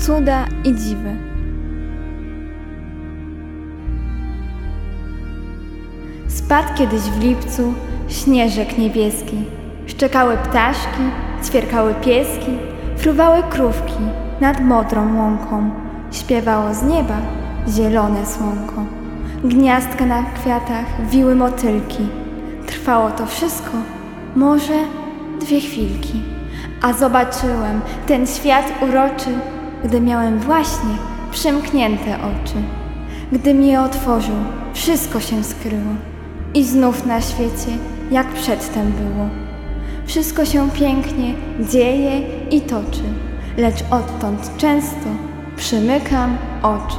cuda i dziwy. Spadł kiedyś w lipcu śnieżek niebieski. Szczekały ptaszki, ćwierkały pieski, fruwały krówki nad modrą łąką. Śpiewało z nieba zielone słonko. Gniazdka na kwiatach wiły motylki. Trwało to wszystko, może dwie chwilki. A zobaczyłem ten świat uroczy, gdy miałem właśnie przymknięte oczy. Gdym je otworzył, wszystko się skryło i znów na świecie, jak przedtem było. Wszystko się pięknie dzieje i toczy, lecz odtąd często przymykam oczy.